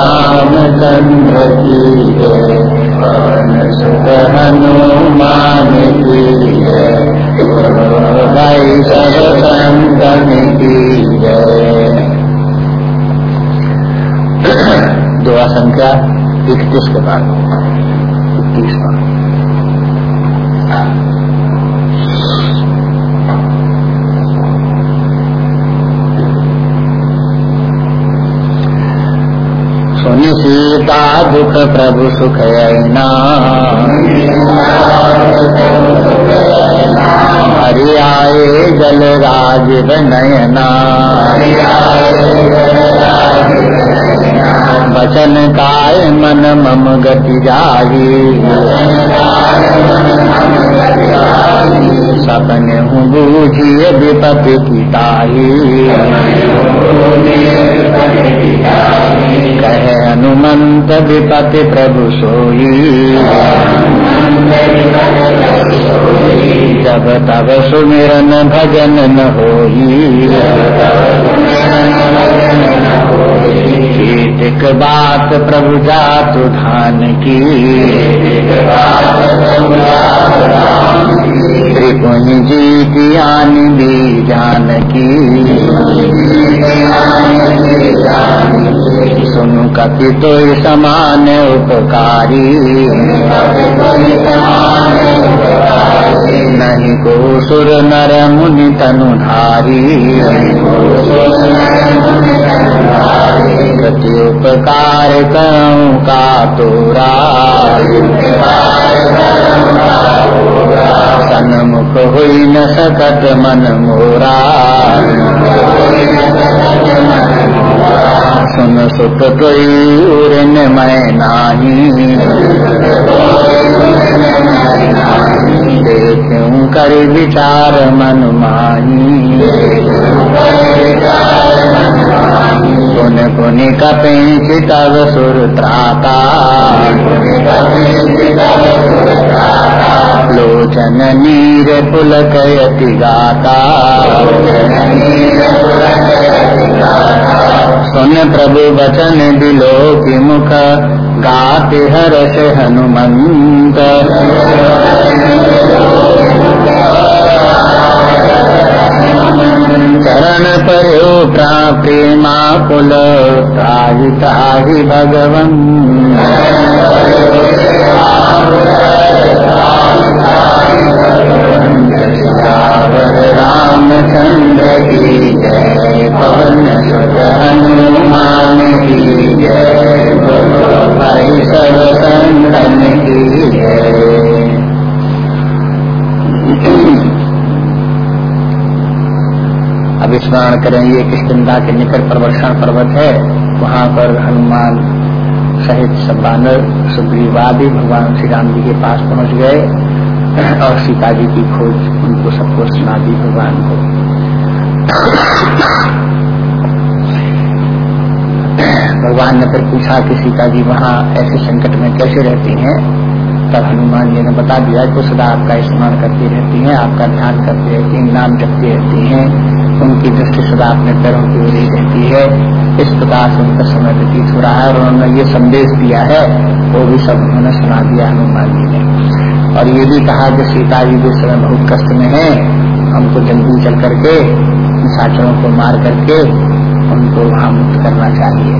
रामचंद्र की पवन हनुमान की जय भाई की दुआ संख्या इकतीस के बाद इकतीसवा सुनि सीता दुख प्रभु सुख ऐना हरि आए जल राजीव नयना वचन काय मन मम गति जाही सपन हूँ बूझिए विपति हनुमंत विपति प्रभु सोई। जब तब सुमिरन भजन न होई। कीटिक बात प्रभु जातु धान की। त्रिपुण जी ज्ञान भी जानकी सुनु कपि तो समान उपकारी। नहीं को सुर नर मुनि तनुधारी प्रति उपकार करूँ का तोरा। सन्मुख हुई न सकत मन मोरा। सुन सुख कोई उड़न मैं नाही देखूँ कर विचार मन माही? पुन पुनि कपिंच सुर त्राता। लोचन नीर पुलकयति गाता। सुन प्रभु वचन बिलो की मुख गाते हर्ष हनुमंत चरण पर्यो प्रेमा कुल त्राहि भगवन। स्मरण करेंगे किष्किंदा के निकट प्रवर्षण पर्वत है, वहाँ पर हनुमान सहित सब बानर, सुग्रीवादी भगवान श्री राम जी के पास पहुँच गए और सीता जी की खोज, उनको सबको सुना दी भगवान को। भगवान ने फिर पूछा कि सीता जी वहाँ ऐसे संकट में कैसे रहती हैं? तब हनुमान जी ने बता दिया कि सदा आपका स्मरण करती रहती हैं, आपका ध्यान करती रहती हैं, नाम जपती रहती हैं। उनकी दृष्टि सदा अपने पैरों की ओर ही रहती है, इस प्रकार से उनका समय व्यतीत हो रहा है और उन्होंने ये संदेश दिया है, वो भी सब उन्होंने सुना दिया हनुमान जी ने। और ये भी कहा कि सीता जी जिस समय बहुत कष्ट में है, हमको जल्दी चल करके, साचरों को मार करके, उनको वहाँ मुक्त करना चाहिए।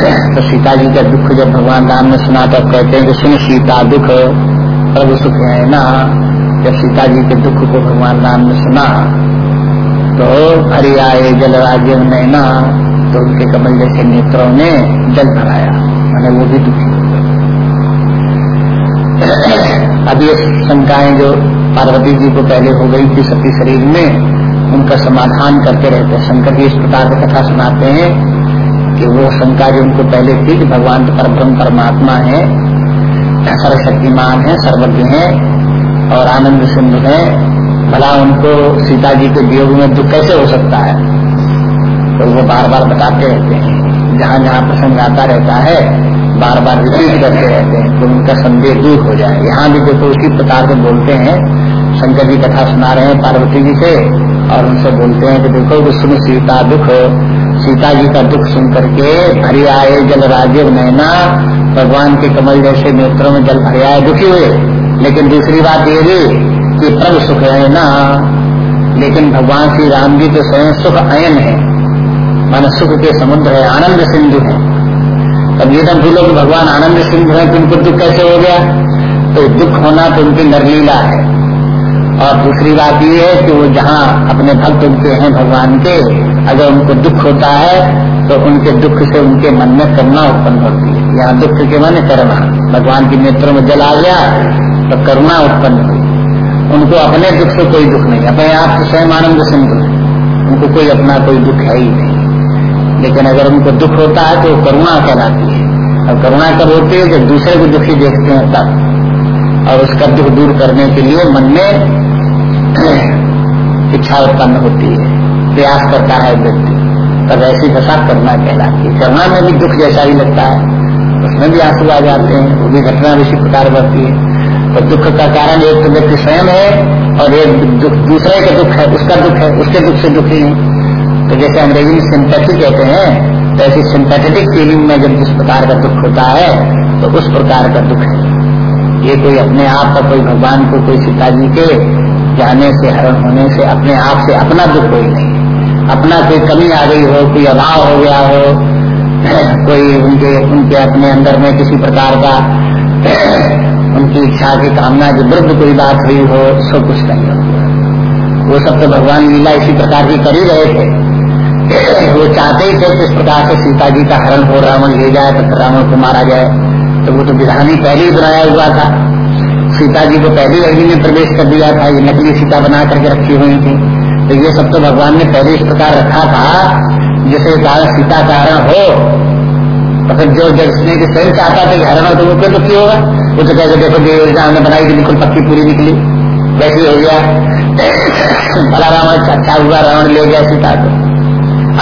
तो सीता जी का दुख जब भगवान राम ने सुना, तब कहते हैं कि सुन सीता, दुख प्रभु सुख है ना? जब सीता जी के दुख को भगवान राम ने सुना तो हरि आए जल राज्य में ना तो उनके कमल जैसे नेत्रों ने जल भराया मैंने वो भी दुखी अब ये शंकाएँ जो पार्वती जी को पहले हो गई थी सती शरीर में, उनका समाधान करते रहते हैं। शंकर जी इस प्रकार की कथा सुनाते हैं कि वो शंका जो उनको पहले थी कि भगवान तो परब्रह्म परमात्मा है सर्वशक्तिमान है, सर्वज्ञ है और आनंद सिंधु है भला उनको सीता जी के वियोग में दुख कैसे हो सकता है? तो वो बार बार बताते रहते हैं। जहाँ जहाँ प्रसंग आता रहता है बार बार रिपीट करते रहते हैं तो उनका संदेह दूर हो जाए। यहाँ भी देखो, उसी प्रकार से बोलते हैं। शंकर जी कथा सुना रहे हैं पार्वती जी से, और उनसे बोलते हैं कि देखो सुन सीता दुख। सीता जी का दुख सुन करके भरी आए जल राज्य नैना, भगवान के कमल जैसे नेत्रों में जल भरे आए, दुखी हुए। लेकिन दूसरी बात ये भी कि प्रभु सुख है ना? लेकिन भगवान श्री राम जी तो स्वयं सुख अयन है। मान सुख के समुद्र है, आनंद सिंधु है। तब ये तब भूलो भगवान आनंद सिंधु है तो उनको दुख कैसे हो गया? तो दुख होना तो उनकी नरलीला है। और दूसरी बात ये है कि वो जहाँ अपने भक्त उनके हैं भगवान के, अगर उनको दुख होता है तो उनके दुख से उनके मन में करुणा उत्पन्न होती है। यहाँ दुख के मन करुणा। भगवान के नेत्रों में जल आ गया तो करुणा उत्पन्न हुई। उनको अपने दुख से कोई दुख नहीं, अपने आप से स्वयं आनंद सिंधु उनको कोई अपना कोई दुख है ही नहीं। लेकिन अगर उनको दुख होता है तो करुणा कहलाती है। और करुणा कब होती है जब दूसरे को दुखी देखते हैं तब। और उसका दुख दूर करने के लिए मन में इच्छा उत्पन्न होती है। प्रयास करता है व्यक्ति। तब ऐसी दशा करुणा कहलाती है। करुणा में भी दुख जैसा ही लगता है। उसमें भी आँसू आ जाते हैं, वो भी घटना भी इसी प्रकार बढ़ती है। तो दुख का कारण एक तो व्यक्ति स्वयं है और एक दूसरे का दुख है, उसका दुख है, उसके दुख से दुखी है। तो जैसे अंग्रेज़ी में सिंपैथी कहते हैं तो ऐसी सिंपैथेटिक फीलिंग में जब जिस प्रकार का दुख होता है तो उस प्रकार का दुख है। ये कोई अपने आप का कोई भगवान को, कोई सीता जी के जाने से, हरण होने से, अपने आप से अपना दुख कोई नहीं अपना कोई कमी आ गई हो, कोई अभाव हो गया हो, कोई उनके उनके अपने अंदर में किसी प्रकार का उनकी इच्छा की कामना के विरुद्ध कोई बात हुई हो सब कुछ नहीं हो वो सब तो भगवान लीला इसी प्रकार की कर ही रहे थे। वो चाहते ही थे कि इस प्रकार से सीता जी का हरण हो, रावण ले जाए तो रावण को मारा जाए। तो वो तो विधान पहले ही बनाया हुआ था। सीता जी को पहले अग्नि में प्रवेश कर दिया था, ये नकली सीता बना करके रखी हुई थी। तो ये सब तो भगवान ने पहले इस प्रकार रखा था जिसे कारण सीता का हरण हो। तो फिर जो जिसने की चाहता था कि हरण हो तो वो क्यों दुखी होगा? वो तो देखो जो योजना हमने बनाई थी, बिल्कुल पक्की पूरी निकली। वैसे हो गया। भला रावण अच्छा हुआ, रावण ले गया सीता को।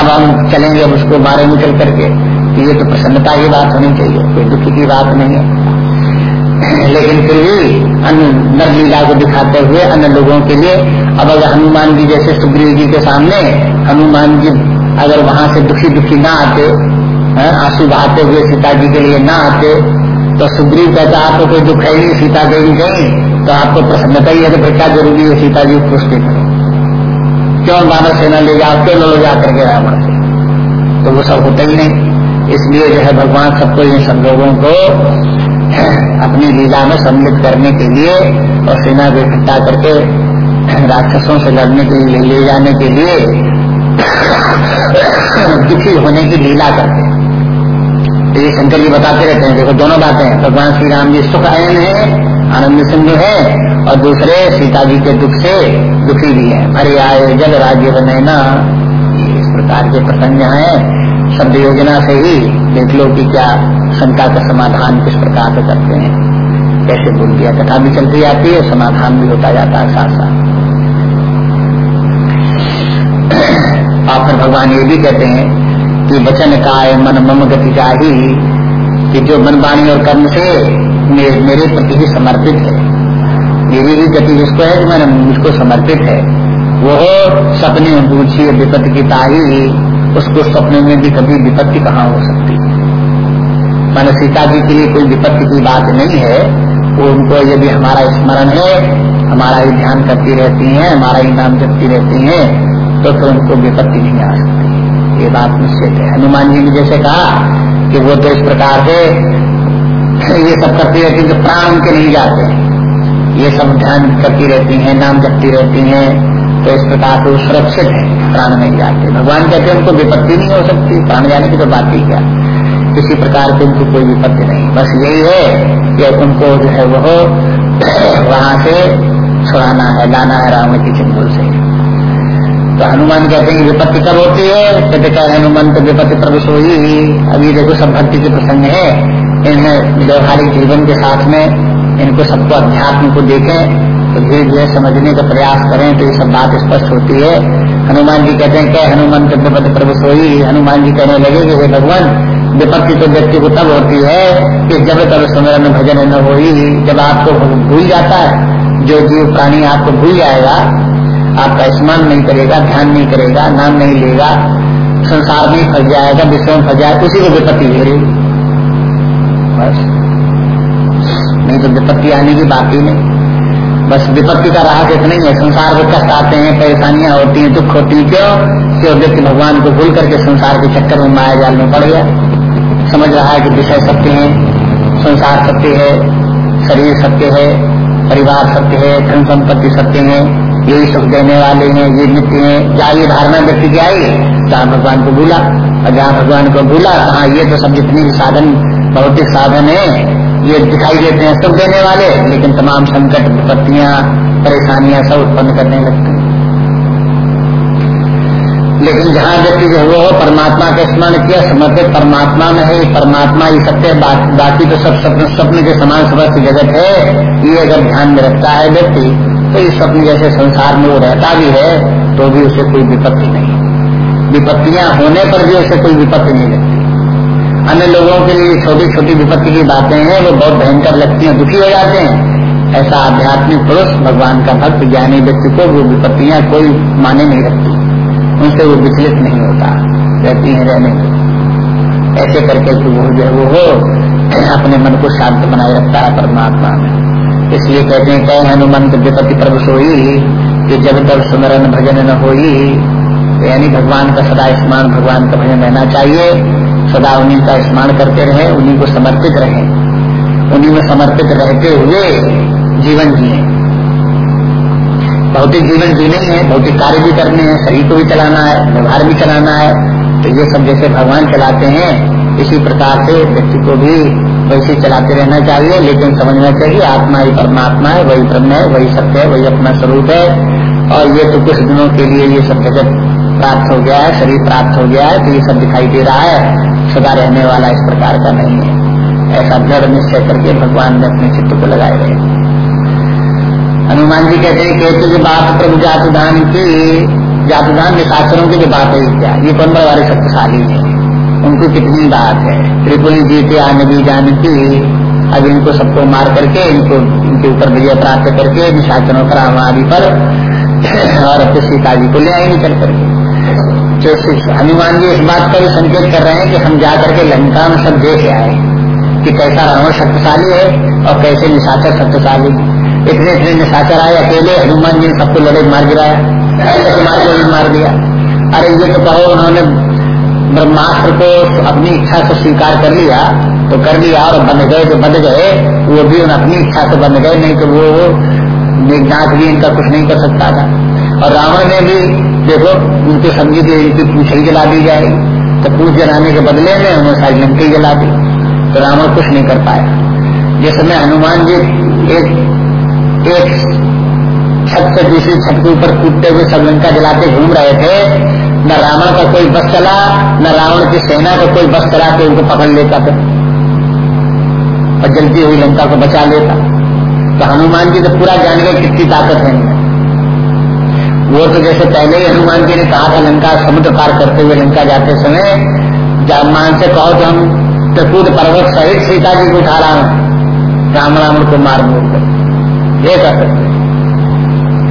अब हम चलेंगे अब उसको बारे में चल करके। कि ये तो प्रसन्नता की बात होनी चाहिए, कोई दुखी की बात नहीं है। लेकिन फिर भी अन्य नर लीला को दिखाते हुए अन्य लोगों के लिए, अब अगर हनुमान जी जैसे सुग्रीव जी के सामने हनुमान जी अगर वहाँ से दुखी दुखी ना आते आँसू बहाते हुए सीता जी के लिए ना आते तो सुग्रीव कहता आपको कोई दुख है नहीं, सीता देवी गई तो आपको प्रसन्नता ही है तो फिर क्या ज़रूरी है सीता जी को करें क्यों मानव सेना ले जाओ, क्यों लो जा करके रावण से? तो वो सब होता ही नहीं। इसलिए जो है भगवान सबको इन सब लोगों को, अपनी लीला में सम्मिलित करने के लिए और सेना को इकट्ठा करके राक्षसों से लड़ने के लिए, ले जाने के लिए दुखी होने की लीला करते हैं। तो ये शंकर जी बताते रहते हैं, देखो दोनों बातें भगवान श्री राम जी सुख आयन है, आनंद सिंधु है, और दूसरे सीता जी के दुख से दुखी भी है। भरे आए जग राज्य बनैना इस प्रकार के प्रसंग है। शब्द योजना से ही देख लो कि क्या शंका का समाधान किस प्रकार से करते हैं। कैसे बोल दिया कथा भी चलती जाती है, समाधान भी होता जाता है साथ साथ। और फिर भगवान ये भी कहते हैं कि वचन काय मन मम गति जाही। कि जो मन वाणी और कर्म से मेरे, मेरे प्रति ही समर्पित है। मेरी भी गति जिसको है कि मैंने मुझको समर्पित है। वो सपने पूछी विपत्ति की ताही उसको सपने में भी कभी विपत्ति कहाँ हो सकती? है मैंने सीता जी के लिए कोई विपत्ति की बात नहीं है। वो उनको यदि हमारा स्मरण है हमारा ही ध्यान करती रहती हैं हमारा ही नाम जपती रहती हैं तो फिर तो उनको विपत्ति नहीं आ सकती। ये बात निश्चित है। हनुमान जी ने जैसे कहा कि वो तो इस प्रकार से ये सब करती रहती है प्राण उनके नहीं जाते। ये सब ध्यान करती रहती हैं, नाम जपती रहती हैं तो इस प्रकार से सुरक्षित है, प्राण नहीं जाते। भगवान कहते हैं, उनको विपत्ति नहीं हो सकती, प्राण जाने की तो बात ही क्या? किसी प्रकार की उनको कोई विपत्ति नहीं। बस यही है कि उनको जो है वह वहाँ से छुड़ाना है, लाना है रावण की चिंबुल से। तो हनुमान कहते हैं विपत्ति कब होती है? कहते क्या हनुमान तो विपत्ति प्रवेश हुई। ही अभी देखो, सब भक्ति के प्रसंग है। इन व्यवहारिक जीवन के साथ में इनको सबको अध्यात्म को देखें तो धीरे धीरे समझने का प्रयास करें तो ये सब बात स्पष्ट होती है। हनुमान जी कहते हैं क्या हनुमान विपत्ति प्रवेश सोई हनुमान जी कहने लगे कि, हे भगवान, विपत्ति तो व्यक्ति को तब होती है कि जब तब स्मरण भजन न हो जब आपको भूल जाता है, जो जीव प्राणी आपको भूल जाएगा आपका स्मरण नहीं करेगा, ध्यान नहीं करेगा, नाम नहीं लेगा, संसार में फंस जाएगा, विश्व में फंस जाएगा, उसी को विपत्ति रही बस। नहीं तो विपत्ति आने की बात ही नहीं। बस विपत्ति का राहत इतना ही है? संसार में कष्ट आते हैं, परेशानियाँ होती हैं, दुख होती है, क्यों? क्यों व्यक्ति भगवान को भूल करके संसार के चक्कर में माया जाल में पड़ गया? समझ रहा है कि विषय सत्य है, संसार सत्य है, शरीर सत्य है, परिवार सत्य है धन संपत्ति सत्य है। यही सुख देने वाले हैं, ये नित्य हैं। जहाँ ये धारणा व्यक्ति की आई जहाँ भगवान को भूला और जहाँ भगवान को भूला कहा ये तो सब जितनी भी साधन, भौतिक साधन है, ये दिखाई देते हैं सुख देने वाले लेकिन तमाम संकट, विपत्तियाँ, परेशानियाँ सब उत्पन्न करने लगती हैं। लेकिन जहाँ व्यक्ति जो वो परमात्मा का स्मरण किया, समर्पित परमात्मा में है, परमात्मा ही सत्य बाकी तो सब स्वप्न के समान समस्त जगत है। ये अगर ध्यान में रखता है व्यक्ति तो इस स्वप्न जैसे संसार में वो रहता भी है तो भी उसे कोई विपत्ति नहीं विपत्तियाँ होने पर भी उसे कोई विपत्ति नहीं लगती अन्य लोगों के लिए छोटी छोटी विपत्ति की बातें हैं, वो बहुत भयंकर लगती हैं, दुखी हो जाते हैं। ऐसा आध्यात्मिक पुरुष भगवान का भक्त, ज्ञानी व्यक्ति को वो विपत्तियाँ कोई माने नहीं रखती। उनसे वो विचलित नहीं होता, रहती है, रहने ऐसे करके वो जो वो हो, अपने मन को शांत बनाए रखता है परमात्मा में। इसलिए कहते हैं कह हनुमंत विपति प्रभु सोई, कि जब तब सुमरन भजन न हो यानी भगवान का सदा स्मरण, भगवान का भजन रहना चाहिए। सदा उन्हीं का स्मरण करते रहे, उन्हीं को समर्पित रहे। उन्हीं में समर्पित रहते हुए जीवन जिए। भौतिक जीवन जीने है, भौतिक कार्य भी करने हैं, शरीर को भी चलाना है, व्यवहार भी चलाना है। तो ये सब जैसे भगवान चलाते हैं, इसी प्रकार से व्यक्ति को भी वैसे चलाते रहना चाहिए, लेकिन समझना चाहिए, आत्मा ही परमात्मा है, वही ब्रह्म है, वही सत्य है, वही अपना स्वरूप है। और ये तो कुछ दिनों के लिए ये सब जगत प्राप्त हो गया है, शरीर प्राप्त हो गया है तो ये सब दिखाई दे रहा है, सदा रहने वाला इस प्रकार का नहीं है। ऐसा दृढ़ निश्चय करके भगवान ने अपने चित्त को लगाए रहे हनुमान जी कहते हैं, कहते जो बात प्रभु जातुदान की जातुदान निशाचरों की जो बात है क्या? ये पंद्रह वाले शक्तिशाली है? उनको कितनी बात है। त्रिपुरी जीते आने भी जानती अब इनको सबको मार करके, इनको, इनके ऊपर विजय प्राप्त करके निशाचरों पर आदि पर, और अपने सीता जी को ले आएँगे चल करके। तो हनुमान जी इस बात पर संकेत कर रहे हैं कि हम जा करके लंका में सब देख आए कि कैसा रावण शक्तिशाली है और कैसे निशाचर शक्तिशाली इतने इतने निशाचर आए, अकेले हनुमान जी ने सबको लड़े मार गिराया को भी मार दिया। अरे ये तो कहो, उन्होंने ब्रह्मास्त्र को अपनी इच्छा से स्वीकार कर लिया तो कर लिया और बन गए, जो बन गए, वो भी उन अपनी इच्छा से बन गए, नहीं तो वो मेघनाथ भी इनका कुछ नहीं कर सकता था। और रावण ने भी, देखो, उनकी समझी थी इनकी पूछल जला दी जाएगी। तो पूछ जलाने के बदले में उन्होंने सारी लंकी जला दी। तो रावण कुछ नहीं कर पाया। जिस समय हनुमान जी एक एक छत से दूसरी छत के ऊपर कूदते हुए सब लंका जलाते घूम रहे थे न रावण का कोई बस चला, न रावण की सेना का कोई बस चला के उनको पकड़ लेता था और जलती हुई लंका को बचा लेता। तो हनुमान जी तो पूरा जान गए कितनी ताकत है वो तो जैसे पहले ही हनुमान जी ने कहा था, लंका समुद्र पार करते हुए लंका जाते समय मान से कहो तो हम त्रिपुर पर्वत सहित सीता जी को उठा रहा हूँ। राम रावण को मार कर। ये कर सकते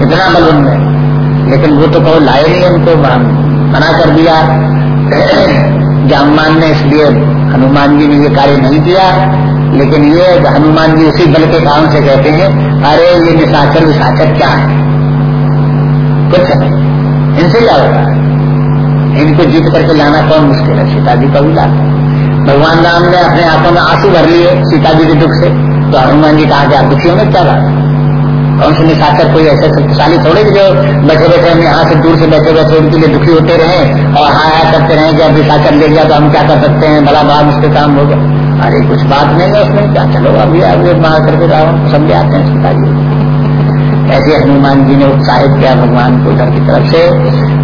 इतना बल उनमें लेकिन वो तो कहो, लाए नहीं उनको मना कर दिया। जामान ने इसलिए हनुमान जी ने ये कार्य नहीं किया, लेकिन ये हनुमान जी उसी बल के कारण से कहते हैं, अरे, ये निशाचर विशाचर क्या है? कुछ नहीं। इनसे क्या होता है इनको जीत करके लाना कौन मुश्किल है? सीता जी का लाता भगवान राम ने अपने आँखों में आँसू भर लिए सीता जी के दुख से। तो हनुमान जी कहा कि आप दुखी होंगे क्या बात कौन से निशाचर कोई ऐसे शक्तिशाली थोड़े जो बैठे बैठे हम यहाँ से दूर से बैठे बैठे उनके लिए दुखी होते रहे और हाँ हाँ करते रहे कि अब निशाचर ले गया तो हम क्या कर सकते हैं? बड़ा बड़ा मुश्किल काम हो गया। अरे कुछ बात नहीं है उसमें, क्या चलो अभी अभी मार करके रावण समझे आते हैं सीता जी ऐसे हनुमान जी ने उत्साहित किया भगवान को उधर की तरफ़ से,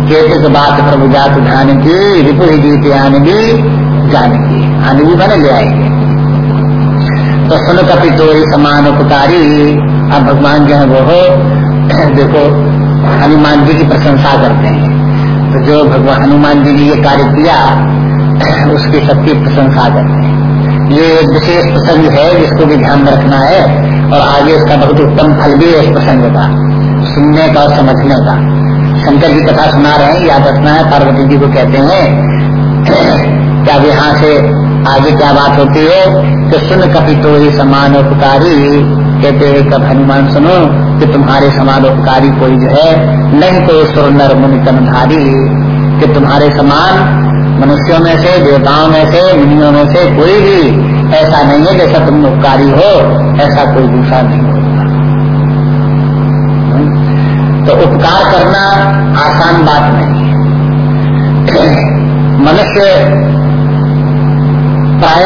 केत बात प्रभु जात ध्यान की रिपु गीत आने भी जाने की आने भी मैंने ले आएँगे। तो सुन कपि तो समान उपकारी अब भगवान जो है वो हो, देखो, हनुमान जी की प्रशंसा करते हैं। तो जो भगवान हनुमान जी ने ये कार्य किया, उसकी सबकी प्रशंसा करते हैं। ये एक विशेष प्रसंग है, जिसको भी ध्यान रखना है, और आगे इसका बहुत उत्तम फल भी है इस प्रसंग का, सुनने का और समझने का। शंकर जी कथा सुना रहे हैं, याद रखना है, पार्वती जी को कहते हैं, क्या यहाँ से आगे क्या बात होती है, कि सुन कपि तो ही समान उपकारी कहते हैं कब हनुमान सुनो कि तुम्हारे समान उपकारी कोई जो है नहीं कोई सुर नर मुनि तनधारी कि तुम्हारे समान मनुष्यों में से, देवताओं में से, मुनियों में से कोई भी ऐसा नहीं है जैसा तुम उपकारी हो, ऐसा कोई दूसरा नहीं होगा। तो उपकार करना आसान बात नहीं है। मनुष्य प्राय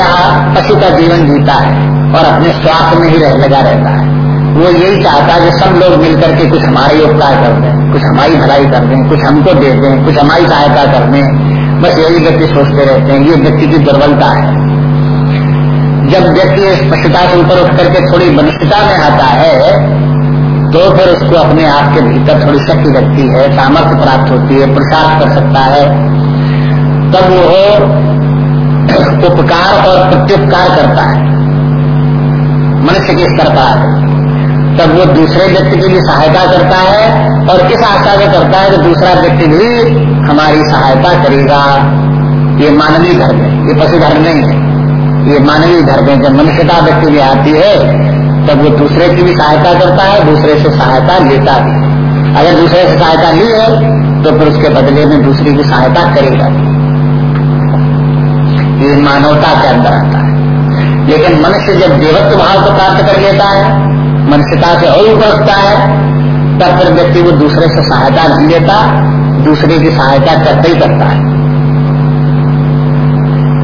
पशु का जीवन जीता है। और अपने स्वास्थ्य में ही रह लगा रहता है। वो यही चाहता है कि सब लोग मिलकर के कुछ हमारे उपकार कर दें, कुछ हमारी भलाई कर दें, कुछ हमको दे दें, कुछ हमारी सहायता कर दें। बस यही व्यक्ति सोचते रहते हैं, ये व्यक्ति की दुर्बलता है। जब व्यक्ति इस पशुता से ऊपर उठ करके थोड़ी मनुष्यता में आता है तो फिर उसको अपने आप के भीतर थोड़ी शक्ति लगती है, सामर्थ्य प्राप्त होती है प्रसाद कर सकता है। तब वो उपकार और प्रत्युपकार करता है। मनुष्य के स्तर पर तब वो दूसरे व्यक्ति की भी सहायता करता है और किस आशा में करता है कि दूसरा व्यक्ति भी हमारी सहायता करेगा। ये मानवीय धर्म है, ये पशु धर्म नहीं है। ये मानवीय धर्म है, जब मनुष्यता व्यक्ति में आती है, तब वो दूसरे की भी सहायता करता है, दूसरे से सहायता लेता भी अगर दूसरे से सहायता ली है तो फिर उसके बदले में दूसरे की सहायता करेगा। भी ये मानवता के अंदर आता है। लेकिन मनुष्य जब देवत्व भाव को प्राप्त कर लेता है, मनुष्यता से और ऊपर उठता है, तब फिर व्यक्ति वो दूसरे से सहायता नहीं लेता, दूसरे की सहायता करते ही करता है।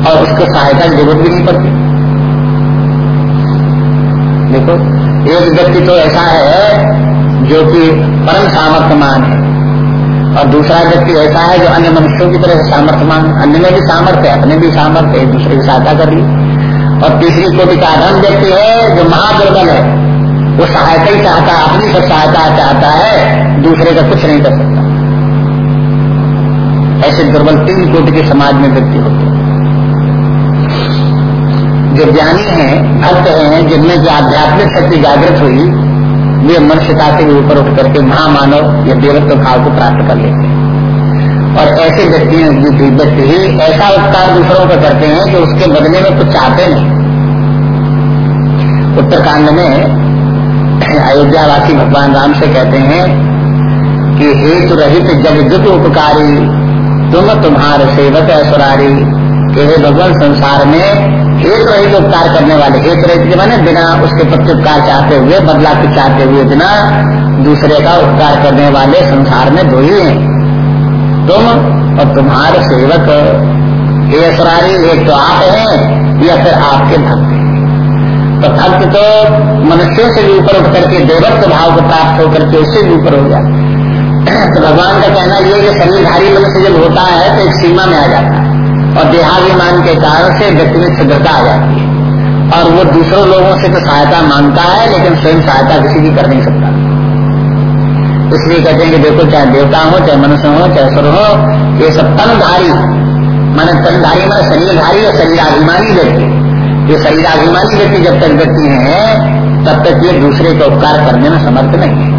और उसको सहायता की ज़रूरत भी नहीं पड़ती। देखो, एक व्यक्ति तो ऐसा है जो कि परम सामर्थ्यमान है, और दूसरा व्यक्ति ऐसा है जो अन्य मनुष्यों की तरह सामर्थ्यमान, अन्य में भी सामर्थ्य अपने भी सामर्थ्य एक दूसरे की सहायता कर ली और तीसरी कोटि का अधम व्यक्ति है जो महादुर्बल है। वो सहायता ही चाहता है, अपनी सब सहायता चाहता है, दूसरे का कुछ नहीं कर सकता। ऐसे दुर्बल तीन कोटि के समाज में व्यक्ति होते जो ज्ञानी हैं, भक्त हैं, जिनमें जो आध्यात्मिक शक्ति जागृत हुई, वे मनुष्यता के ऊपर उठ करके महामानव या देवत्व भाव को प्राप्त कर लेते हैं। और ऐसे व्यक्ति व्यक्ति ही ऐसा उपकार दूसरों को करते हैं कि उसके बदले में कुछ चाहते नहीं। उत्तरकांड में अयोध्यावासी भगवान राम से कहते हैं कि हेतु रहित जग दुख उपकारी, तुम तुम्हार सेवक ऐश्वरारी हे भगवान संसार में एक रहित उपकार करने वाले एक रहित माने बिना उसके प्रति उपकार चाहते हुए, बदला के चाहते हुए बिना दूसरे का उपकार करने वाले संसार में दो ही हैं। तुम और तुम्हारे सेवक ये असरारी एक तो आप हैं या फिर आपके भक्त? तो भक्त तो मनुष्यों से भी ऊपर उठ करके, देवत्व भाव को प्राप्त होकर के उससे भी ऊपर हो जाए तो भगवान का कहना ये कि शरीरधारी मनुष्य जब होता है तो एक सीमा में आ जाता है। और देहाभिमान के कारण से व्यक्ति में छिद्रता आ जाती है। और वो दूसरों लोगों से तो सहायता माँगता है, लेकिन स्वयं सहायता किसी की कर नहीं सकता। इसलिए कहते हैं कि देखो, चाहे देवता हो, चाहे मनुष्य हो, चाहे सुर हो, ये सब तनधारी, माने तनधारी माने शरीरधारी और शरीराभिमानी व्यक्ति। ये शरीराभिमानी व्यक्ति जब तक व्यक्ति है, तब तक ये दूसरे का उपकार करने में समर्थ नहीं है।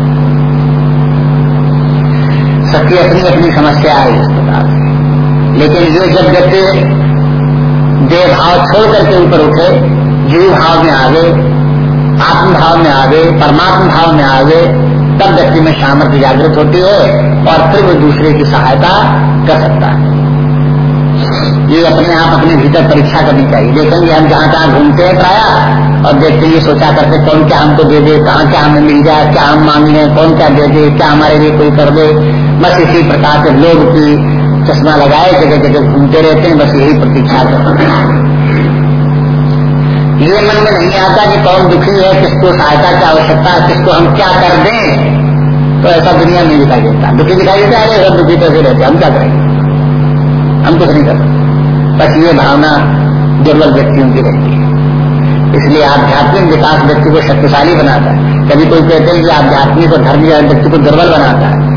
सबकी अपनी अपनी समस्या है इस प्रकार लेकिन ये जब व्यक्ति देह भाव छोड़ करके ऊपर उठे, जीव भाव में आवे आत्म भाव में आ गए परमात्म भाव में आवे तब व्यक्ति में सामर्थ्य जागृत होती है और फिर वो दूसरे की सहायता कर सकता है। ये अपने आप अपने भीतर परीक्षा करनी चाहिए। देखेंगे हम जहाँ तहाँ घूमते हैं प्राय, और देखते ये सोचा करते कौन क्या हमको दे दे, कहाँ क्या हमें मिल जाए, क्या हम मांग लें कौन क्या दे दे, क्या हमारे लिए कोई कर दे। बस इसी प्रकार से लोग की चश्मा लगाए जगह जगह घूमते रहते हैं, बस यही प्रतीक्षा करते हैं। ये मन में नहीं आता कि कौन दुखी है, किसको सहायता की आवश्यकता है, किसको हम क्या कर दें तो ऐसा दुनिया नहीं दिखाई देता। दुखी दिखाई देता है दुखी कैसे रहते हम क्या करेंगे? हम कुछ नहीं कर सकते बस ये भावना दुर्बल व्यक्तियों की रहती है। इसलिए आध्यात्मिक विकास व्यक्ति को शक्तिशाली बनाता है। कभी कोई कहते हैं कि आध्यात्मिक और धर्म व्यक्ति को दुर्बल बनाता है।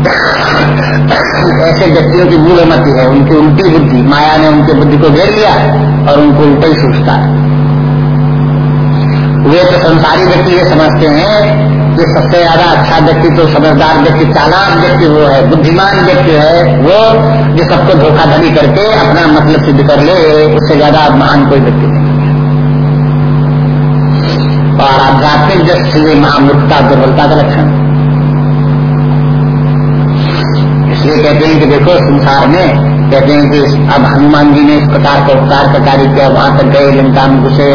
ऐसे व्यक्तियों की मूल मति है। उनकी उल्टी बुद्धि, माया ने उनकी बुद्धि को घेर लिया और उनको उल्टा ही सोचता है। वे तो संसारी व्यक्ति ये समझते हैं जो सबसे ज़्यादा अच्छा व्यक्ति तो समझदार व्यक्ति, चालाक व्यक्ति वो है, बुद्धिमान व्यक्ति है, वो जो सबको धोखाधड़ी करके अपना मतलब सिद्ध कर ले, उससे ज़्यादा महान कोई व्यक्ति नहीं और आध्यात्मिक दृष्टि से महामूर्खता दुर्बलता का लक्षण इसलिए कहते हैं कि देखो, संसार में कहते हैं कि अब हनुमान जी ने इस प्रकार का उपकार का कार्य किया, वहाँ तक गए, लंका में घुसे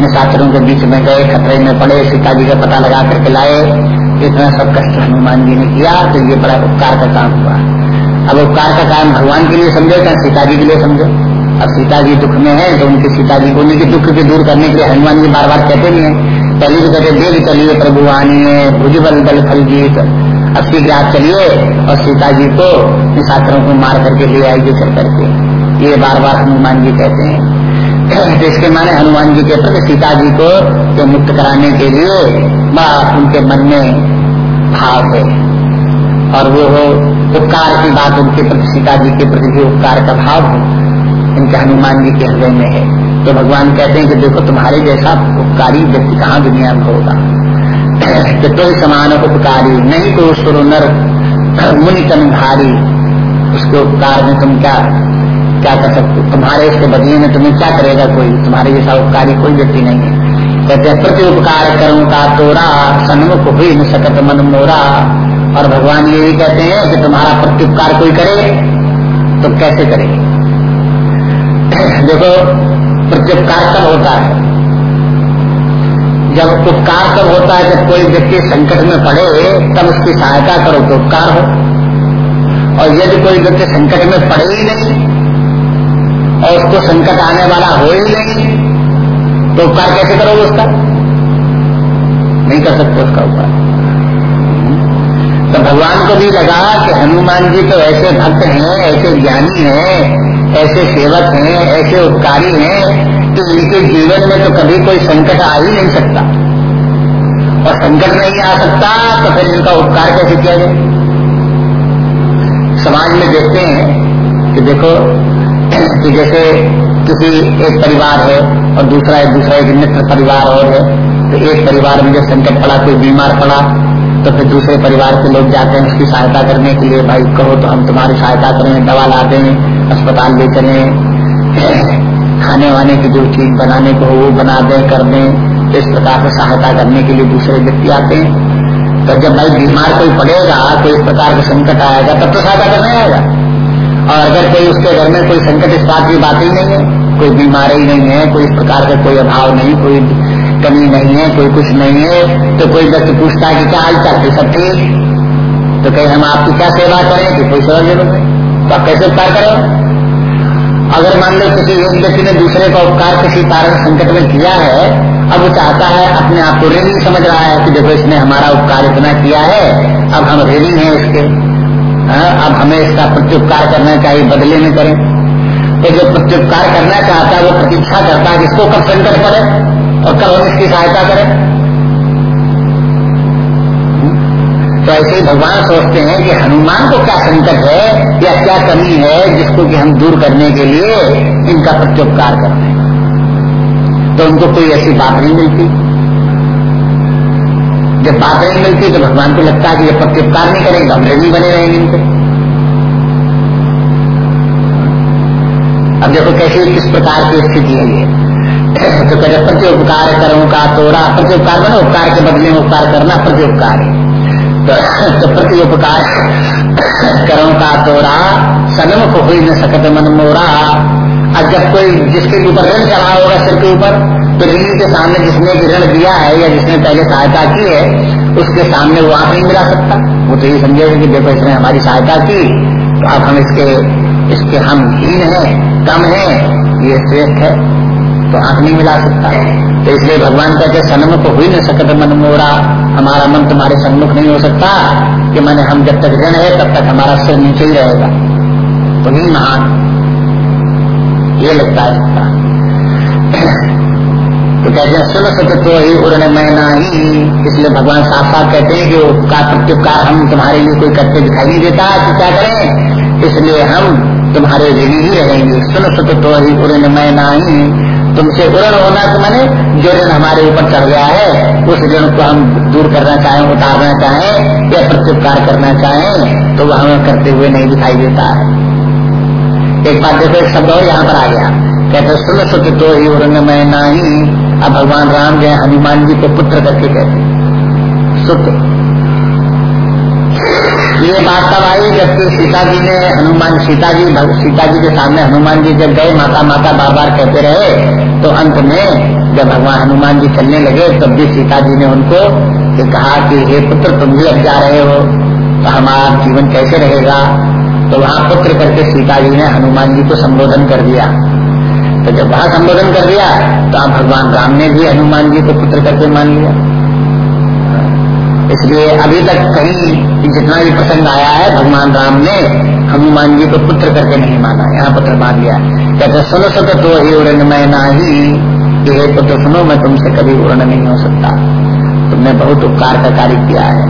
निशाचरों के बीच में गए, खतरे में पड़े सीता जी का पता लगा करके लाए। इतना सब कष्ट हनुमान जी ने किया तो ये बड़ा उपकार का काम हुआ। अब उपकार का काम भगवान के लिए समझो क्या सीता जी के लिए समझो? अब सीता जी दुख में है तो उनके सीता जी को उनके दुख के दूर करने के लिए हनुमान जी बार बार कहते नहीं है। पहले तो कहते, देव चलिए प्रभु आनिए भुजबल बल फल जीत। अब शीघ्र आप चलिए और सीता जी को निशाचरों को मार करके ले आइए, चल करके। ये बार बार हनुमान जी कहते हैं। तो इसके माने हनुमान जी के प्रति सीता जी को तो मुक्त कराने के लिए बड़ा उनके मन में भाव है। और वो हो उपकार की बात उनके प्रति सीता जी के प्रति भी उपकार का भाव है। इनके हनुमान जी के हृदय में है। तो भगवान कहते हैं कि देखो तुम्हारे जैसा उपकारी व्यक्ति कहाँ दुनिया में होगा? कि तो समान उपकारी नहीं तो सुर नर मुनि तन भारी, उसके उपकार में तुम क्या क्या कर सकते तुम्हारे इसके बदले में तुम्हें क्या करेगा कोई? तुम्हारे जैसा उपकारी कोई व्यक्ति नहीं है। कहते हैं प्रति उपकार करूँ का तोरा, सन्मुख हुई न सकत मन मोरा। और भगवान ये भी कहते हैं कि तुम्हारा प्रत्युपकार कोई करे तो कैसे करे? देखो प्रत्युपकार कब होता है। जब उपकार कब होता है जब कोई व्यक्ति संकट में पड़े, तब उसकी सहायता करो तो उपकार हो। और यदि कोई व्यक्ति संकट में पड़े ही नहीं और उसको संकट आने वाला हो ही नहीं। तो उपकार कैसे करोगे उसका? नहीं कर सकते उसका उपकार तो भगवान को भी लगा कि हनुमान जी तो ऐसे भक्त हैं, ऐसे ज्ञानी हैं, ऐसे सेवक हैं, ऐसे उपकारी हैं कि इनके जीवन में तो कभी कोई संकट आ ही नहीं सकता। और संकट नहीं आ सकता तो फिर इनका उपकार कैसे किया जाए? समाज में देखते हैं कि देखो कि जैसे किसी एक परिवार है और दूसरा एक दूसरा एक मित्र परिवार और है तो एक परिवार में जब संकट पड़ा, कोई बीमार पड़ा तो फिर दूसरे परिवार के लोग जाते हैं उसकी सहायता करने के लिए, भाई, कहो तो हम तुम्हारी सहायता करें, दवा ला दें, अस्पताल ले चलें खाने वाने की जो चीज़ बनाने को वो बना दें, कर दें। तो इस प्रकार से सहायता करने के लिए दूसरे व्यक्ति आते हैं। तो जब भाई बीमार कोई पड़ेगा कोई इस प्रकार का संकट आएगा, तब तो सहायता करने आएगा। और अगर कोई उसके घर में कोई संकट इस बात की बात ही नहीं है, कोई बीमारी नहीं है, कोई इस प्रकार का कोई अभाव नहीं, कोई कमी नहीं है, कोई कुछ नहीं है तो कोई व्यक्ति पूछता है कि क्या हाल चाल सब ठीक? तो कहीं, हम आपकी क्या सेवा करें कि कोई सेवा ज़रूरत है? तो आप कैसे उपकार करें? अगर मान लो किसी एक व्यक्ति ने दूसरे का उपकार किसी कारण संकट में किया है, अब वो चाहता है, अपने आप को ऋणी समझ रहा है कि देखो, इसने हमारा उपकार इतना किया है, अब हम ऋणी हैं इसके अब हमें इसका प्रत्युपकार करना चाहिए बदले में करें। तो जो प्रत्युपकार करना चाहता है, वो प्रतीक्षा करता है किसको कब संकट पड़े और कब हम इसकी सहायता करें। तो ऐसे ही भगवान सोचते हैं कि हनुमान को क्या संकट है या क्या कमी है जिसको कि हम दूर करने के लिए इनका प्रत्युपकार करते हैं। तो उनको कोई ऐसी बात नहीं मिलती। जब बात नहीं मिलती तो भगवान को लगता है कि ये प्रत्युपकार नहीं करेंगे, हम नहीं बने रहेंगे इनके। अब देखो कैसे, किस प्रकार की स्थिति है ये। तो कहते प्रत्युपकार करो का तोड़ा उपकार बनो उपकार के बदले में उपकार करना प्रति उपकार है। तो तो प्रति उपकार करो का तोरा सनम को हुई न सकत मन मोरा। अब जब कोई जिसके ऊपर ऋण चढ़ा होगा सिर के ऊपर ऋण के सामने जिसने ऋण दिया है या जिसने पहले सहायता की है, उसके सामने वो आप नहीं मिला सकता। वो तो ये समझेगा कि देखो इसने हमारी सहायता की तो अब हम इसके इसके हम हीन है, कम है, ये श्रेष्ठ है तो आँख नहीं मिला सकता। तो इसलिए भगवान कहते सन्म को हुई न सकत मन मोरा हमारा मन तुम्हारे सन्मुख नहीं हो सकता कि मैंने हम जब तक ऋण है, तब तक हमारा सिर नीचे ही रहेगा। तो नहीं महान। ये लगता है। तो कहते हैं, सुन सत्य तो ही उड़ने मैं ही इसलिए भगवान साफ़ साफ़ कहते हैं कि का प्रत्युपकार हम तुम्हारे लिए कोई करते दिखाई नहीं देता। कि क्या करें? इसलिए हम तुम्हारे ऋणी ही रहेंगे। सुन सत्य तो ही उड़ने मैं ही तुमसे ऋण होना तो मैंने जो ऋण हमारे ऊपर चढ़ गया है, उस ऋण को हम दूर करना चाहें, उतारना चाहें, या प्रत्युपकार करना चाहें तो वह हमें करते हुए नहीं दिखाई देता। है एक बात देखो, एक शब्द और यहाँ पर आ गया। कहते सुन सुत तो ही उर्ण में नहीं। अब भगवान राम जो हनुमान जी को पुत्र करके कहते सुत ये बात तब आई जबकि सीता जी ने हनुमान, सीता जी सीता जी के सामने हनुमान जी जब गए माता माता बार बार कहते रहे तो अंत में जब भगवान हनुमान जी चलने लगे, तब भी सीता जी ने उनको कहा कि, हे पुत्र, तुम भी अब जा रहे हो तो हमारा जीवन कैसे रहेगा? तो वहाँ पुत्र करके सीता जी ने हनुमान जी को संबोधन कर दिया। तो जब वहाँ संबोधन कर दिया तो आप भगवान राम ने भी हनुमान जी को पुत्र करके मान लिया। इसलिए अभी तक कहीं जितना भी प्रसंग आया है, भगवान राम ने हनुमान जी को पुत्र करके नहीं माना, यहाँ पुत्र मान लिया। कहते, सुनो सत तो ही उड़न मैं नाही। ये पुत्र, सुनो, मैं तुमसे कभी उड़न नहीं हो सकता। तुमने बहुत उपकार का कार्य किया है।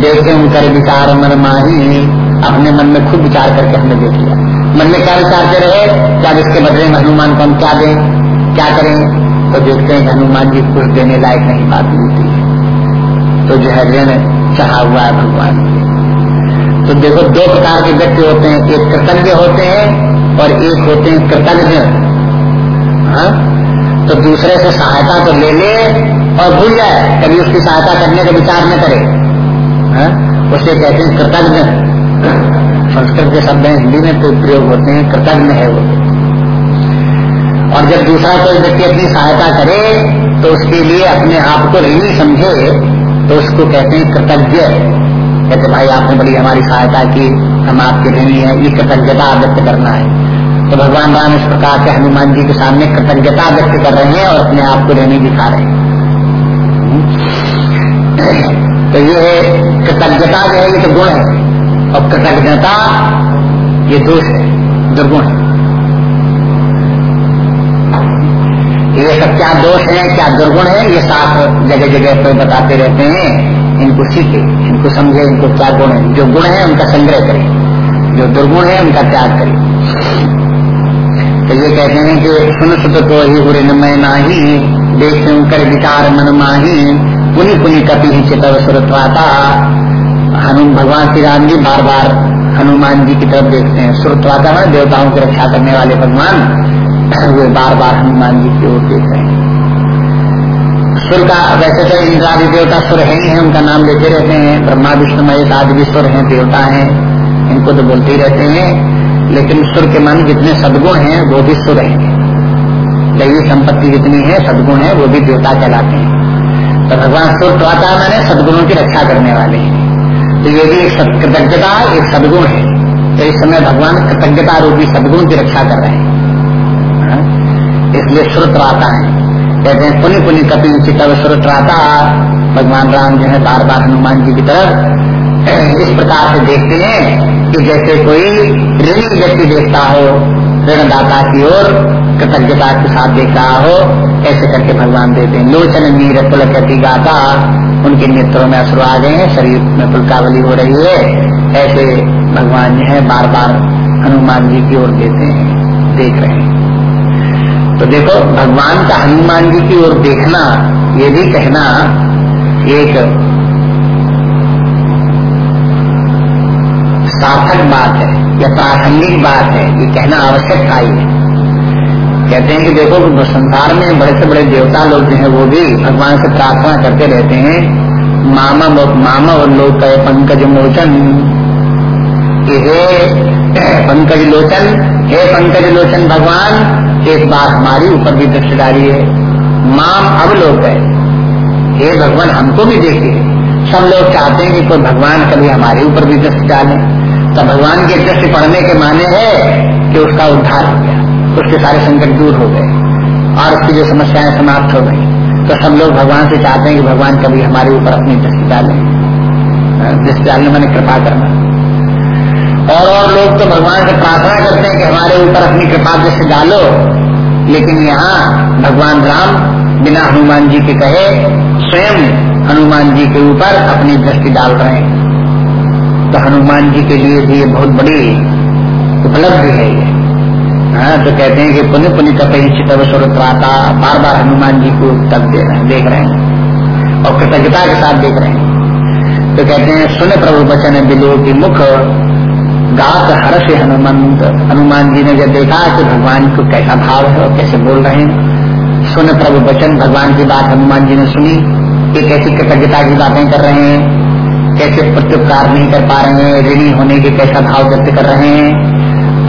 देखे कर विचार मन माही। अपने मन में खुद विचार करके हमने देख लिया। मन में क्या विचारते रहे क्या इसके बदले में हनुमान को हम क्या दें? क्या करें? तो देखते हैं हनुमान जी कुछ देने लायक नहीं बात मिलती तो जो है ऋण चढ़ा हुआ है भगवान तो देखो, दो प्रकार के व्यक्ति होते हैं। एक कृतज्ञ होते हैं और एक होते हैं कृतज्ञ हाँ? तो दूसरे से सहायता तो ले ले और भूल जाए। कभी उसकी सहायता करने का विचार न करे। हाँ? उसे कहते हैं कृतज्ञ संस्कृत के शब्द हैं, हिंदी में प्रयोग होते हैं, कृतज्ञ है वो। और जब दूसरा कोई व्यक्ति अपनी सहायता करे तो उसके लिए अपने आप को ऋणी समझे तो उसको कहते हैं कृतज्ञ। कहते, भाई, आपने बड़ी हमारी सहायता की, हम आपके ऋणी है, ये कृतज्ञता व्यक्त करना है। तो भगवान राम इस प्रकार से हनुमान जी के सामने कृतज्ञता व्यक्त कर रहे हैं और अपने आप को ऋणी दिखा रहे हैं। तो ये कृतज्ञता जो है, ये तो गुण है। और कृतज्ञता ये दोष है, दुर्गुण है। ये सब क्या दोष है, क्या दुर्गुण है, ये साफ़ जगह जगह पर बताते रहते हैं। इनको सीखे, इनको समझे, इनको क्या गुण है। जो गुण है, उनका संग्रह करें। जो दुर्गुण है, उनका त्याग करें। तो ये कहते हैं कि सुन सुत तो ही बुरे मैं नाही, देख कर विचार मन माही पुनि पुनि कपि चितव सुरत्वाता। हनुमान भगवान श्री राम जी बार बार हनुमान जी की तरफ़ देखते हैं। सुरत्वाता में देवताओं की रक्षा करने वाले भगवान वे बार बार हनुमान जी की ओर देख रहे हैं। सुर का, वैसे तो इंद्रादि देवता सुर है ही है उनका नाम लेते रहते हैं। ब्रह्मा, विष्णु, महेश आदि भी सुर हैं, देवता हैं, इनको तो बोलते ही रहते हैं। लेकिन सुर के मन जितने सदगुण हैं, वो भी सुर हैं। दैवी संपत्ति जितनी है, सदगुण है, वो भी देवता कहलाते हैं। तो भगवान सुर तो आता मैंने सदगुणों की रक्षा करने वाले हैं। तो ये भी एक कृतज्ञता एक सदगुण है। तो इस समय भगवान कृतज्ञता रूपी सदगुण की रक्षा कर रहे हैं। इसलिए श्रुत आता है। कहते हैं, पुनि पुनि कपिल चितव श्रुत आता भगवान राम जो है बार बार हनुमान जी की तरफ़, इस प्रकार से देखते हैं कि जैसे कोई ऋणी व्यक्ति देखता हो, ऋणदाता की ओर कृतज्ञता के साथ देख रहा हो, ऐसे करके भगवान देते हैं। लोचन नीर पुलकति गाता। उनके नेत्रों में असर आ गए हैं, शरीर में पुलकावली हो रही है। ऐसे भगवान जो है बार बार हनुमान जी की ओर देते हैं, देख रहे हैं। तो देखो, भगवान का हनुमान जी की ओर देखना, ये भी कहना एक सार्थक बात है, या प्रासंगिक बात है, ये कहना आवश्यक था ही है। कहते हैं कि देखो, संसार में बड़े से बड़े देवता लोग जो है, वो भी भगवान से प्रार्थना करते रहते हैं। मामा मामा लोग पंकज मोचन। हे पंकज लोचन, हे पंकज लोचन भगवान, एक बार हमारी ऊपर भी दृष्टि डाली है। माम अब लोग है। हे भगवान, हमको भी देखिए। सब लोग चाहते हैं कि कोई भगवान कभी हमारे ऊपर भी दृष्टि डाले। तो भगवान की दृष्टि पड़ने के माने है कि उसका उद्धार हो गया। उसके सारे संकट दूर हो गए। और उसकी जो समस्याएँ समाप्त हो गई। तो सब लोग भगवान से चाहते हैं कि भगवान कभी हमारे ऊपर अपनी दृष्टि डाले। दृष्टि डालने मैंने कृपा करना। और और लोग तो भगवान से प्रार्थना करते हैं कि हमारे ऊपर अपनी कृपा दृष्टि डालो। लेकिन यहाँ भगवान राम बिना हनुमान जी के कहे, स्वयं हनुमान जी के ऊपर अपनी दृष्टि डाल रहे हैं। तो हनुमान जी के लिए भी ये बहुत बड़ी उपलब्धि है ये। हाँ? तो कहते हैं कि पुण्य पुण्य कपही चितव सुरत्राता बार बार हनुमान जी को तब दे रहे हैं, देख रहे हैं, और कृतज्ञता के साथ देख रहे हैं तो कहते हैं, सुन प्रभु बचन बिलो की मुख, गात हर्ष हनुमंत हनुमान जी ने जब देखा कि भगवान को कैसा भाव है और कैसे बोल रहे हैं, सुन प्रभु बचन भगवान की बात हनुमान जी ने सुनी कि कैसी कृतज्ञता की बातें कर रहे हैं, कैसे प्रत्युपकार नहीं कर पा रहे हैं, ऋणी होने के कैसा भाव व्यक्त कर रहे हैं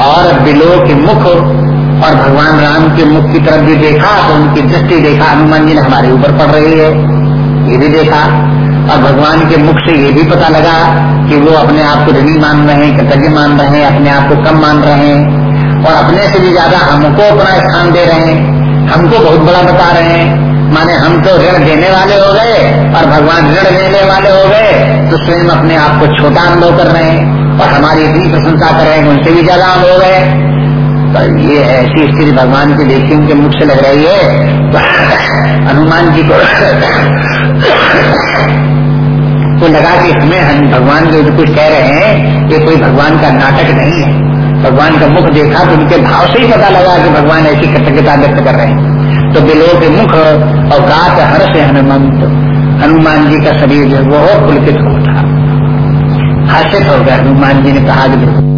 और बिलो के मुख और भगवान राम के मुख की तरफ़ भी देखा तो उनकी दृष्टि देखा, हनुमान जी ने हमारे ऊपर पड़ रही है। ये भी देखा। और भगवान के मुख से ये भी पता लगा कि वो अपने आप को ऋणी मान रहे हैं, कृतज्ञ मान रहे हैं, अपने आप को कम मान रहे हैं। और अपने से भी ज़्यादा हमको अपना स्थान दे रहे हैं। हमको बहुत बड़ा बता रहे हैं। माने हम तो ऋण देने वाले हो गए और भगवान ऋण लेने वाले हो गए तो स्वयं अपने आप को छोटा अनुभव कर रहे हैं। और हमारी इतनी प्रशंसा कर रहे हैं उनसे भी ज़्यादा हम हो। गए तो ये ऐसी स्थिति भगवान की देखी उनके मुख से लग रही है। हनुमान जी को तो लगा कि हमें हम भगवान जो कुछ कह रहे हैं, ये कोई भगवान का नाटक नहीं है। भगवान का मुख देखा तो उनके भाव से ही पता लगा कि भगवान ऐसी कृतज्ञता व्यक्त कर रहे हैं। तो बिलो के मुख और गात हर से हनुमंत। हनुमान जी का शरीर जो वो पुलकित हो था। हर्षित हो गया। हनुमान जी ने कहा कि